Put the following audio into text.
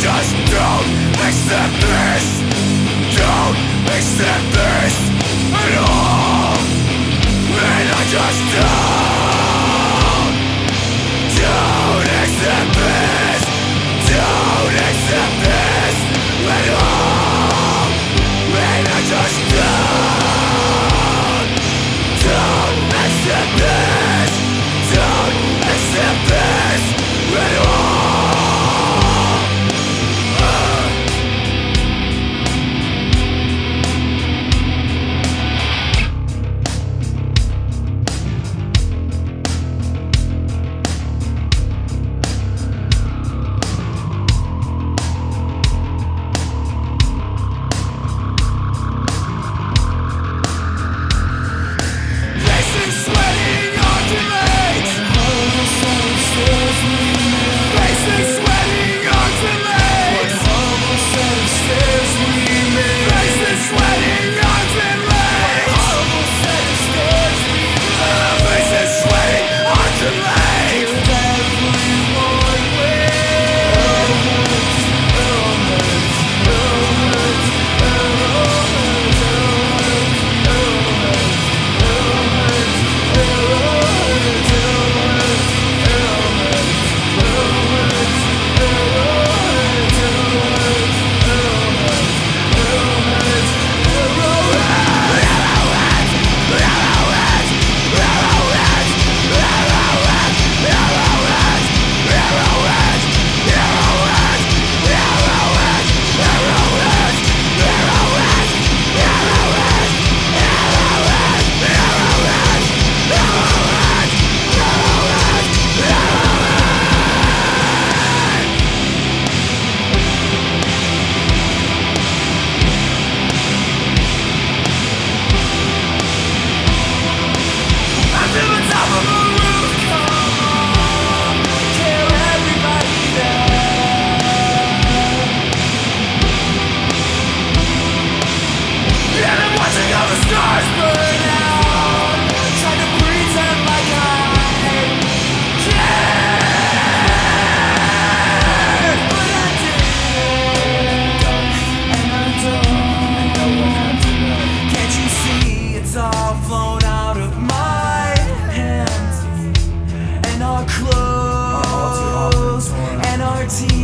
just don't accept this. party.